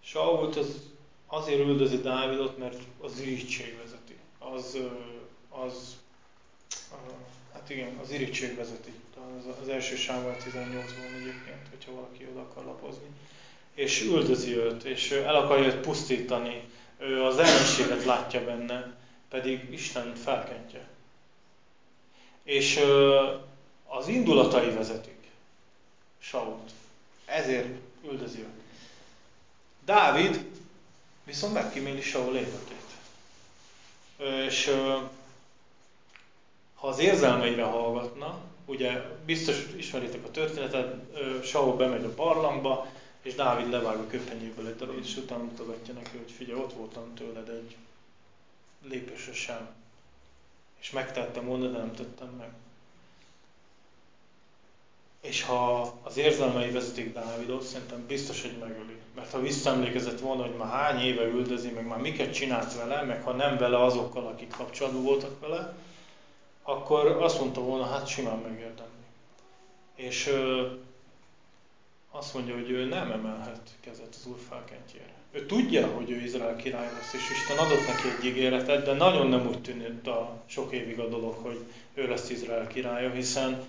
Sault az azért üldözi Dávidot, mert az irítség vezeti. Az, az, hát igen, az irítség vezeti. Az, első Sámuel 18-ban egyébként, hogyha valaki oda akar lapozni. És üldözi őt, és el akarja őt pusztítani. Ő az ellenséget látja benne, pedig Isten felkentje. És az indulatai vezetik Sault. Ezért üldözi őt. Dávid viszont megkíméli Saul életét. És ha az érzelmeire hallgatna, ugye biztos ismeritek a történetet, Saul bemegy a barlangba, és Dávid levág a köpenyéből egy darab, és utána mutogatja neki, hogy figyelj, ott voltam tőled egy lépésre sem. És megtettem volna, de nem tettem meg. És ha az érzelmei vezetik Dávidot, szerintem biztos, hogy megöli. Mert ha visszaemlékezett volna, hogy már hány éve üldözi, meg már miket csinált vele, meg ha nem vele azokkal, akik kapcsolatban voltak vele, akkor azt mondta volna, hát simán megérdemli. És ö, azt mondja, hogy ő nem emelhet kezet az Úr felkentjére. Ő tudja, hogy ő Izrael király lesz, és Isten adott neki egy ígéretet, de nagyon nem úgy tűnt a sok évig a dolog, hogy ő lesz Izrael királya, hiszen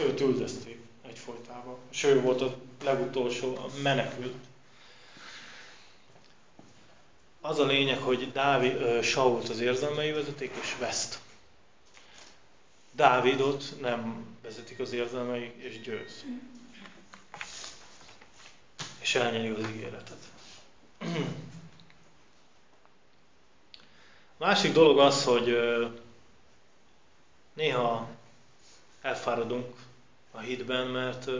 őt üldözték egyfolytában. És ő volt a legutolsó, a menekült. Az a lényeg, hogy Dávid, Sault az érzelmei vezeték, és veszt. Dávidot nem vezetik az érzelmei, és győz. És elnyeri az ígéretet. <clears throat> Másik dolog az, hogy néha elfáradunk a hitben, mert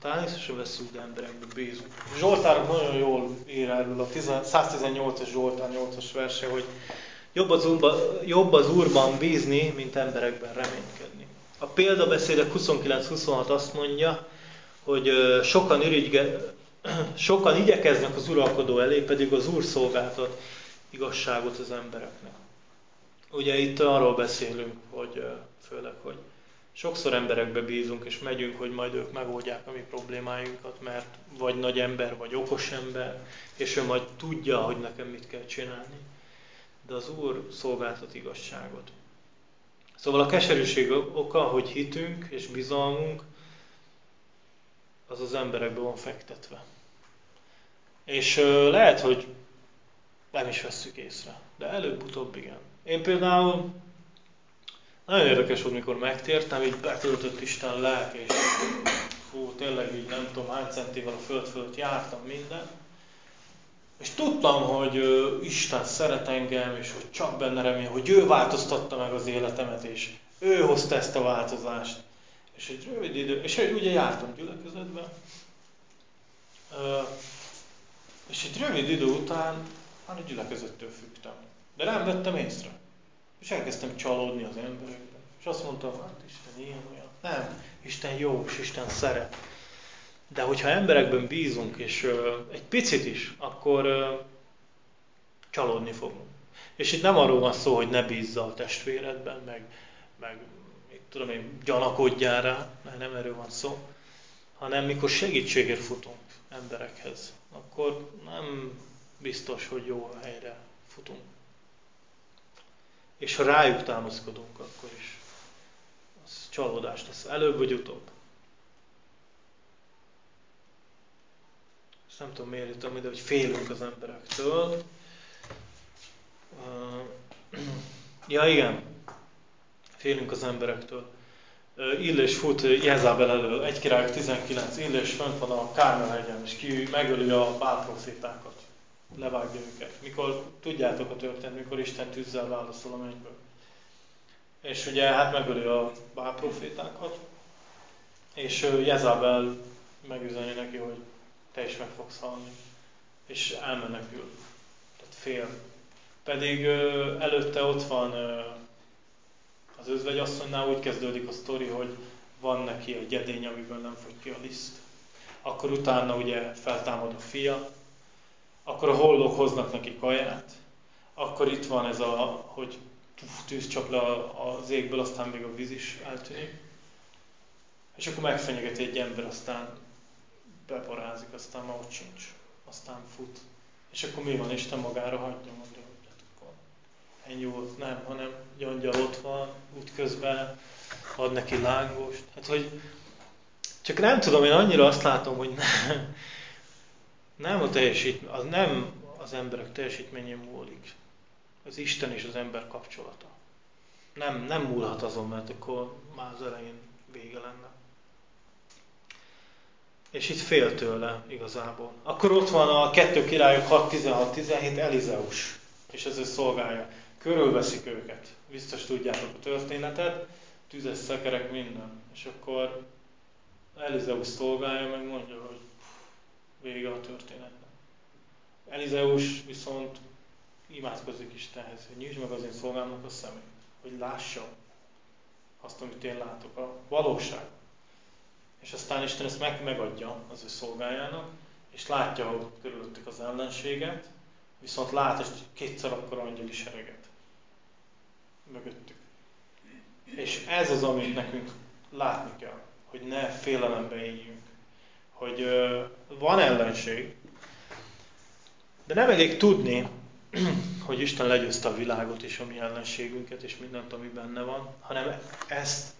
talán észre sem veszünk, de emberekbe bízunk. Zsoltárok nagyon jól ír erről a 118-as Zsoltár 8-as verse, hogy jobb az, úrba, jobb az Úrban bízni, mint emberekben reménykedni. A példabeszédek 29-26 azt mondja, hogy sokan, irigyge, <clears throat> sokan igyekeznek az uralkodó elé, pedig az Úr szolgáltat igazságot az embereknek. Ugye itt arról beszélünk, hogy főleg, hogy Sokszor emberekbe bízunk, és megyünk, hogy majd ők megoldják a mi problémáinkat, mert vagy nagy ember, vagy okos ember, és ő majd tudja, hogy nekem mit kell csinálni. De az Úr szolgáltat igazságot. Szóval a keserűség oka, hogy hitünk és bizalmunk, az az emberekbe van fektetve. És lehet, hogy nem is vesszük észre, de előbb-utóbb igen. Én például nagyon érdekes volt, mikor megtértem, így betöltött Isten lelk, és fú, tényleg így nem tudom hány centivel a föld fölött jártam minden. És tudtam, hogy Isten szeret engem, és hogy csak benne remél, hogy ő változtatta meg az életemet, és ő hozta ezt a változást. És egy rövid idő, és ugye jártam gyülekezetbe, és egy rövid idő után már a gyülekezettől fügtem. De nem vettem észre. És elkezdtem csalódni az emberekben. És azt mondtam, hát Isten ilyen olyan. Nem, Isten jó, és Isten szeret. De hogyha emberekben bízunk, és ö, egy picit is, akkor ö, csalódni fogunk. És itt nem arról van szó, hogy ne bízza a testvéredben, meg, meg mit tudom én, gyanakodjál rá, mert nem erről van szó, hanem mikor segítségért futunk emberekhez, akkor nem biztos, hogy jó helyre futunk. És ha rájuk támaszkodunk, akkor is az csalódást tesz előbb vagy utóbb. És nem tudom miért jutom ide, hogy félünk az emberektől. <clears throat> Ja igen, félünk az emberektől. Illés fut Jezábel elől, 1 király 19, Illés fönt van a Kármel hegyen, és ki megöli a bálprofétákat levágja őket. Mikor, tudjátok a történet, mikor Isten tűzzel válaszol a mennyből. És ugye hát megöli a bál profétákat, és Jezabel megüzeni neki, hogy te is meg fogsz halni. És elmenekül. Tehát fél. Pedig előtte ott van az özvegyasszonynál úgy kezdődik a sztori, hogy van neki egy edény, amiből nem fogy ki a liszt. Akkor utána ugye feltámad a fia, akkor a hollók hoznak neki kaját, akkor itt van ez a, hogy tűz csap le az égből, aztán még a víz is eltűnik. És akkor megfenyegeti egy ember, aztán beparázik, aztán ma ott sincs. Aztán fut. És akkor mi van? Isten magára hagyja, mondja, hogy hát akkor ennyi volt. Nem, hanem egy angyal ott van, útközben, ad neki lángost. Hát, hogy csak nem tudom, én annyira azt látom, hogy nem, nem a teljesítmény, az nem az emberek teljesítményén múlik. Az Isten és az ember kapcsolata. Nem, nem múlhat azon, mert akkor már az elején vége lenne. És itt fél tőle igazából. Akkor ott van a kettő királyok 6-16-17 Elizeus, és ez ő szolgálja. Körülveszik őket. Biztos tudjátok a történetet, tüzes szekerek, minden. És akkor Elizeus szolgálja, meg mondja, hogy vége a történetnek. Elizeus viszont imádkozik Istenhez, hogy nyisd meg az én szolgámnak a szemét, hogy lássa azt, amit én látok, a valóság. És aztán Isten ezt meg, megadja az ő szolgájának, és látja, hogy körülöttük az ellenséget, viszont lát, hogy kétszer akkor angyali sereget mögöttük. És ez az, amit nekünk látni kell, hogy ne félelembe éljünk, hogy van ellenség, de nem elég tudni, <clears throat> hogy Isten legyőzte a világot és a mi ellenségünket, és mindent, ami benne van, hanem ezt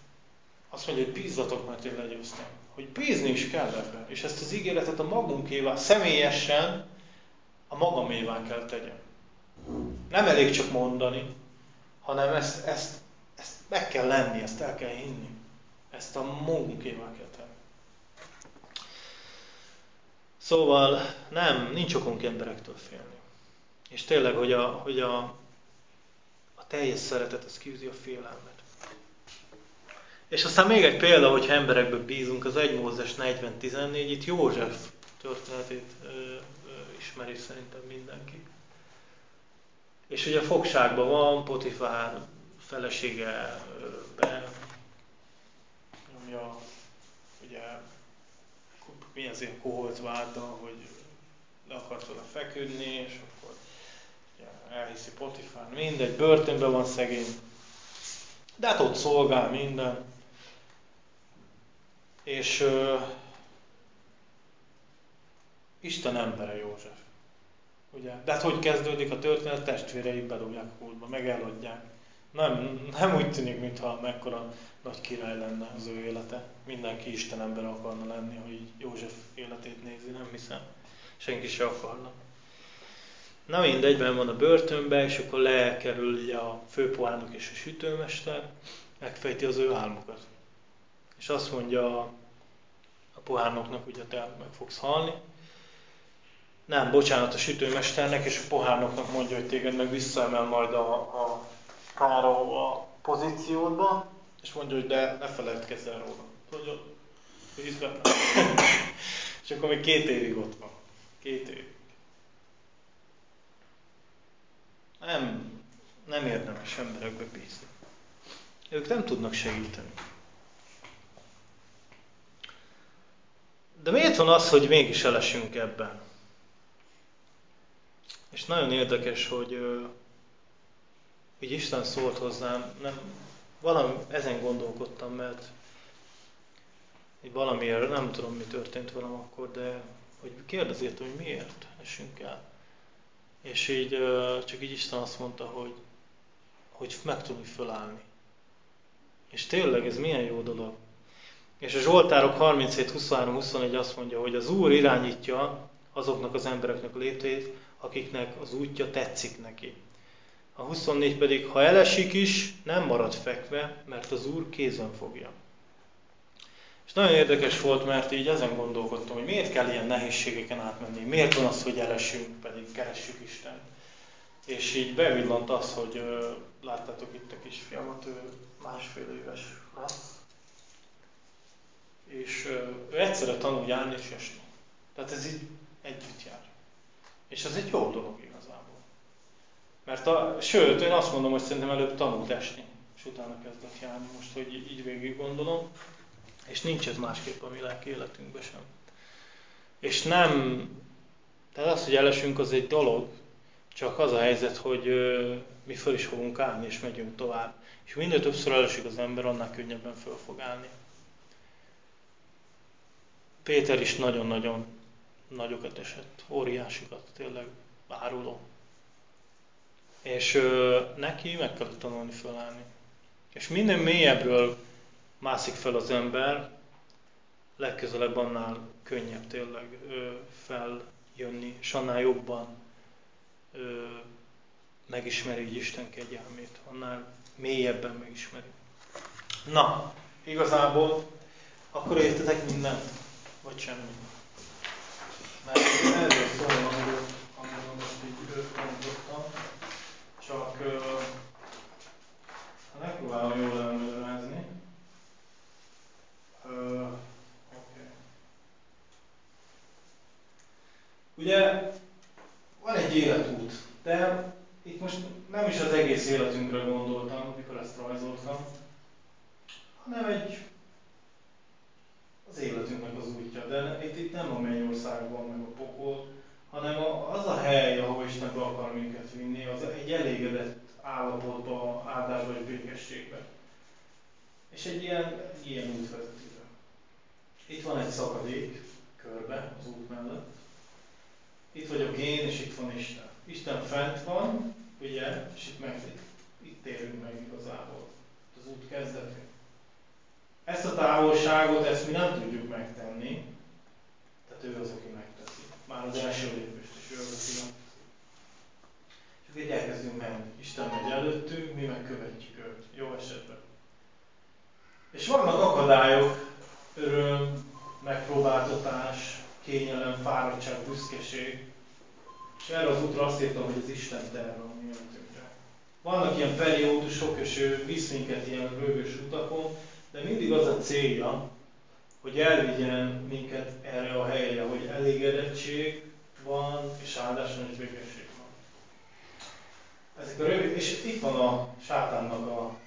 azt mondja, hogy bízzatok, mert én legyőztem. Hogy bízni is kell ebben. És ezt az ígéretet a magunkévá, személyesen a magamévá kell tegyen. Nem elég csak mondani, hanem ezt, ezt, ezt meg kell lenni, ezt el kell hinni. Ezt a magunkévá kell tenni. Szóval nem, nincs okunk emberektől félni. És tényleg, hogy a, hogy a, a teljes szeretet, az kiűzi a félelmet. És aztán még egy példa, hogyha emberekből bízunk, az 1 Mózes 40-14, itt József történetét ö, ö, ismeri szerintem mindenki. És ugye fogságban van, Potifár felesége be nyomja ugye mi azért koholt várta, hogy le akart vele feküdni, és akkor ugye, elhiszi Potifán, mindegy, börtönben van szegény, de hát ott szolgál minden, És uh, Isten embere József. Ugye? De hát hogy kezdődik a történet? Testvérei bedugják a meg eladják. Nem, nem úgy tűnik, mintha mekkora nagy király lenne az ő élete. Mindenki Isten ember akarna lenni, hogy József életét nézi, nem hiszem. Senki se akarna. Na mindegy, ben van a börtönbe, és akkor lekerül ugye a főpohárnok és a sütőmester, megfejti az ő álmokat. És azt mondja a pohárnoknak, ugye te meg fogsz halni. Nem, bocsánat, a sütőmesternek és a pohárnoknak mondja, hogy téged meg visszaemel majd a, a kára a pozíciódba, és mondja, hogy de ne feledkezz el róla. Tudod, hogy <coughs> és akkor még két évig ott van. Két évig. Nem, nem érdemes emberekbe bízni. Ők nem tudnak segíteni. De miért van az, hogy mégis elesünk ebben? És nagyon érdekes, hogy hogy Isten szólt hozzám, nem, valami, ezen gondolkodtam, mert hogy valamiért, nem tudom mi történt velem akkor, de hogy kérdezért, hogy miért esünk el. És így csak így Isten azt mondta, hogy, hogy meg tudunk fölállni. És tényleg ez milyen jó dolog. És a Zsoltárok 37, 23, 21 azt mondja, hogy az Úr irányítja azoknak az embereknek léptét, akiknek az útja tetszik neki. A 24 pedig, ha elesik is, nem marad fekve, mert az Úr kézen fogja. És nagyon érdekes volt, mert így ezen gondolkodtam, hogy miért kell ilyen nehézségeken átmenni, miért van az, hogy elesünk, pedig keressük Isten. És így bevillant az, hogy láttátok itt a kisfiamat, ő másfél éves lesz, és ő egyszerre tanul járni és esni. Tehát ez így együtt jár. És ez egy jó dolog igazából. Mert a, sőt, én azt mondom, hogy szerintem előbb tanult esni, és utána kezdett járni, most, hogy így végig gondolom. És nincs ez másképp a mi lelki életünkben sem. És nem, tehát az, hogy elesünk, az egy dolog, csak az a helyzet, hogy ö, mi föl is fogunk állni, és megyünk tovább. És minél többször elesik az ember, annál könnyebben föl fog állni. Péter is nagyon-nagyon nagyokat esett, óriásikat, tényleg áruló. És ö, neki meg kellett tanulni fölállni. És minden mélyebbről mászik fel az ember, legközelebb annál könnyebb tényleg ö, feljönni, és annál jobban ö, megismeri Isten kegyelmét, annál mélyebben megismeri. Na, igazából akkor értetek mindent, vagy semmi. Mert erről szólom, amit, amit most így mondottam, csak ha megpróbálom jól elmagyarázni, okay. Ugye van egy életút, de itt most nem is az egész életünkre gondoltam, mikor ezt rajzoltam, hanem egy az életünknek az útja. De itt, itt nem a mennyországban, meg a pokol, hanem az a hely, ahol Isten be akar minket vinni, az egy elégedett állapotba, áldásba és békességbe. És egy ilyen, ilyen út vezet. Itt van egy szakadék körbe az út mellett. Itt vagyok én, és itt van Isten. Isten fent van, ugye, és itt, meg, itt, itt térünk meg igazából. Az út kezdetén. Ezt a távolságot, ezt mi nem tudjuk megtenni, tehát ő az, aki megteszi. Már az első lépést is ő az, aki megteszi. Csak így elkezdünk menni. Isten megy előttünk, mi meg követjük őt. Jó esetben. És vannak akadályok, öröm, megpróbáltatás, kényelem, fáradtság, büszkeség. És erre az útra azt írtam, hogy az Isten terve a mi. Vannak ilyen periódusok, és ő visz minket ilyen rögös utakon, de mindig az a célja, hogy elvigyen minket erre a helyre, hogy elégedettség van, és áldás van, és békesség van. Ezek a rövid, és itt van a sátánnak a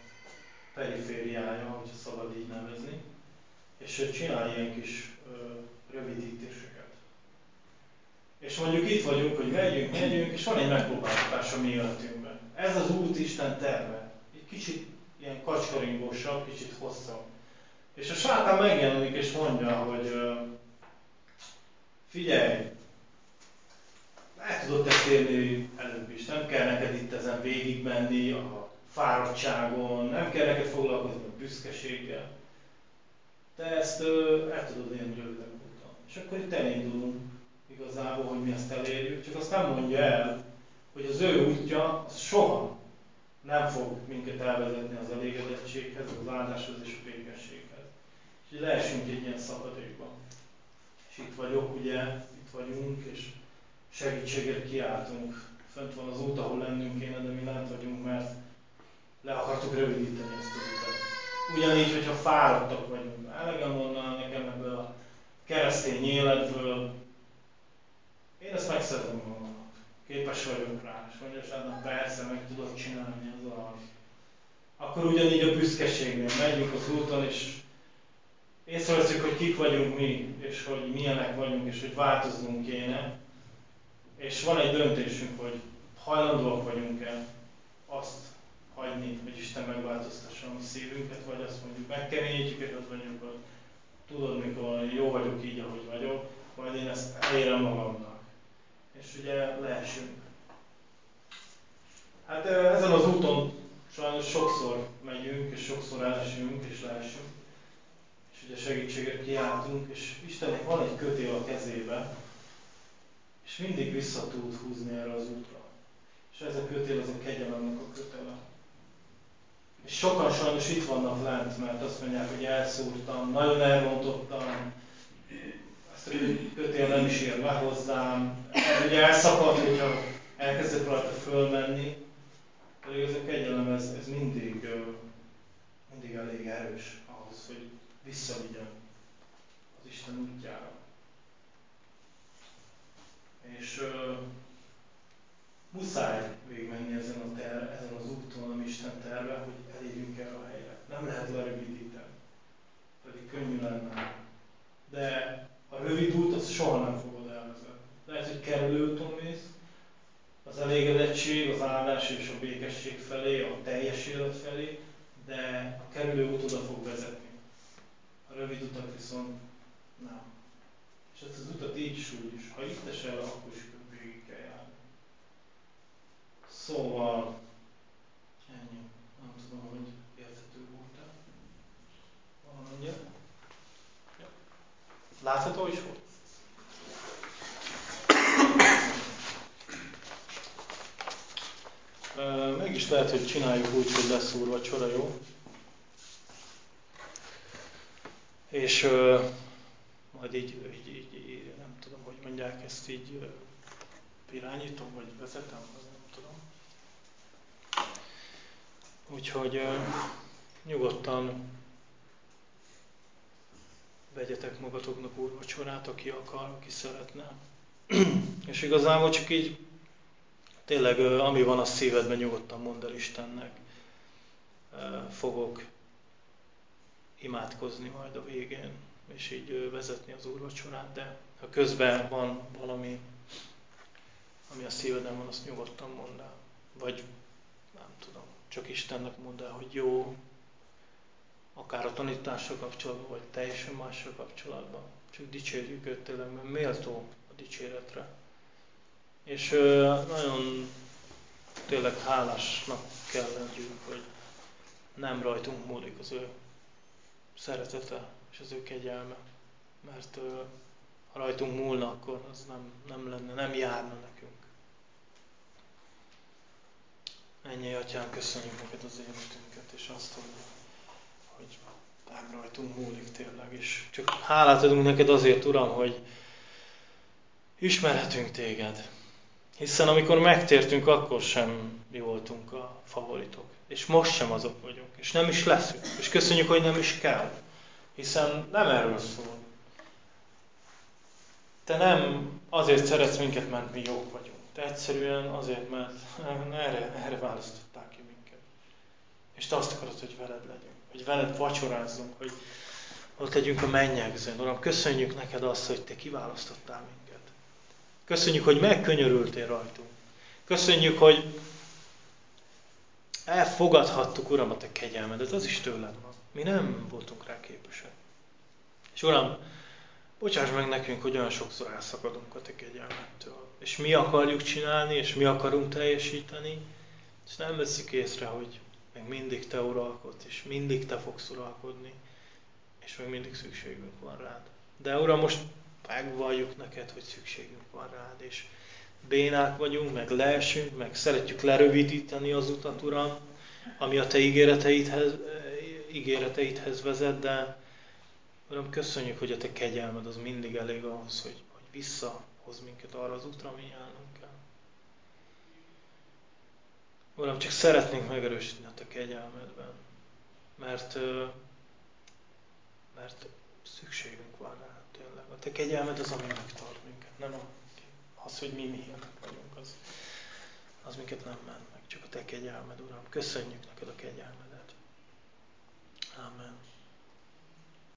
perifériája, hogyha szabad így nevezni, és ő csinál ilyen kis ö, rövidítéseket. És mondjuk itt vagyunk, hogy megyünk, megyünk, és van egy megpróbáltatás a mi életünkben. Ez az út Isten terve. Egy kicsit ilyen kacskaringósabb, kicsit hosszabb. És a sátán megjelenik és mondja, hogy figyelj, el tudod te férni előbb is, nem kell neked itt ezen végigmenni a fáradtságon, nem kell neked foglalkozni a büszkeséggel. Te ezt el tudod élni rövidebb úton. És akkor itt elindulunk igazából, hogy mi ezt elérjük, csak azt nem mondja el, hogy az ő útja az soha nem fog minket elvezetni az elégedettséghez, az áldáshoz és a békességhez. És leesünk egy ilyen szakadékban. És itt vagyok, ugye, itt vagyunk, és segítséget kiáltunk. Fönt van az út, ahol lennünk kéne, de mi lent vagyunk, mert le akartuk rövidíteni ezt az utat. Ugyanígy, hogyha fáradtak vagyunk. Elegem volna nekem ebből a keresztény életből. Én ezt megszerzem. Képes vagyok rá. És mondja Sádnak, persze, meg tudod csinálni, az az. Akkor ugyanígy a büszkeségnél megyünk az úton, és észreveszünk, hogy kik vagyunk mi, és hogy milyenek vagyunk, és hogy változnunk kéne. És van egy döntésünk, hogy hajlandóak vagyunk-e azt hagyni, hogy Isten megváltoztassa a mi szívünket, vagy azt mondjuk megkeményítjük, és azt mondjuk, hogy tudod, mikor jó vagyok így, ahogy vagyok, majd én ezt elérem magamnak. És ugye leesünk. Hát ezen az úton sajnos sokszor megyünk, és sokszor elesünk, és leesünk. És ugye segítséget kiáltunk, és Istennek van egy kötél a kezébe, és mindig vissza tud húzni erre az útra. És ez a kötél az a kegyelemnek a kötele. És sokan sajnos itt vannak lent, mert azt mondják, hogy elszúrtam, nagyon elrontottam, ezt a kötél nem is ér le hozzám, ez ugye elszakadt, hogyha elkezdek rajta fölmenni, pedig ez a kegyelem, ez, ez mindig, mindig elég erős ahhoz, hogy visszavigyen az Isten útjára. És uh, muszáj végigmenni ezen, a ter, ezen az úton, ami Isten terve, hogy elérjünk el a helyre. Nem lehet lerövidíteni, pedig könnyű lenne. De a rövid út, az soha nem fogod elvezetni. Lehet, hogy kerülő úton mész, az elégedettség, az áldás és a békesség felé, a teljes élet felé, de a kerülő út oda fog vezetni. A rövid utat viszont nem. És ezt az utat így is úgy is. Ha itt esel, akkor is végig kell járni. Szóval, ennyi. Nem tudom, hogy érthető volt-e. Valamennyi. Látható is volt? Mégis lehet, hogy csináljuk úgy, hogy lesz úrvacsora, jó? És uh, majd így, így, így, így, nem tudom, hogy mondják ezt így uh, irányítom, vagy vezetem, vagy nem tudom. Úgyhogy uh, nyugodtan vegyetek magatoknak úrvacsorát, aki akar, aki szeretne. <clears throat> És igazából csak így tényleg, ami van a szívedben, nyugodtan mondd el Istennek. Fogok imádkozni majd a végén, és így vezetni az úrvacsorát, de ha közben van valami, ami a szíveden van, azt nyugodtan mondd el. Vagy nem tudom, csak Istennek mondd el, hogy jó, akár a tanítással kapcsolatban, vagy teljesen mással kapcsolatban. Csak dicsérjük őt tényleg, mert méltó a dicséretre. És nagyon tényleg hálásnak kell lennünk, hogy nem rajtunk múlik az ő szeretete és az ő kegyelme. Mert ha rajtunk múlna, akkor az nem, nem lenne, nem járna nekünk. Ennyi, Atyám, köszönjük neked az életünket, és azt, hogy, hogy nem rajtunk múlik tényleg. És csak hálát adunk neked azért, Uram, hogy ismerhetünk téged. Hiszen amikor megtértünk, akkor sem mi voltunk a favoritok. És most sem azok vagyunk. És nem is leszünk. És köszönjük, hogy nem is kell. Hiszen nem erről szól. Te nem azért szeretsz minket, mert mi jók vagyunk. Te egyszerűen azért, mert erre, erre választották ki minket. És te azt akarod, hogy veled legyünk. Hogy veled vacsorázzunk, hogy ott legyünk a mennyegzőn. Uram, köszönjük neked azt, hogy te kiválasztottál minket. Köszönjük, hogy megkönyörültél rajtunk. Köszönjük, hogy elfogadhattuk, Uram, a Te kegyelmedet, az is tőled van. Mi nem voltunk rá képesek. És Uram, bocsáss meg nekünk, hogy olyan sokszor elszakadunk a Te kegyelmettől. És mi akarjuk csinálni, és mi akarunk teljesíteni, és nem veszik észre, hogy meg mindig Te uralkodsz, és mindig Te fogsz uralkodni, és meg mindig szükségünk van rád. De Uram, most megvalljuk neked, hogy szükségünk van rád, és bénák vagyunk, meg leesünk, meg szeretjük lerövidíteni az utat, Uram, ami a Te ígéreteidhez, ígéreteidhez vezet, de Uram, köszönjük, hogy a Te kegyelmed az mindig elég ahhoz, hogy, hogy visszahoz minket arra az útra, ami járnunk kell. Uram, csak szeretnénk megerősíteni a Te kegyelmedben, mert, mert szükségünk van rá, tényleg. A Te kegyelmed az, ami megtart minket, nem az, hogy mi milyenek vagyunk, az, az minket nem ment meg, csak a Te kegyelmed, Uram. Köszönjük neked a kegyelmedet. Amen.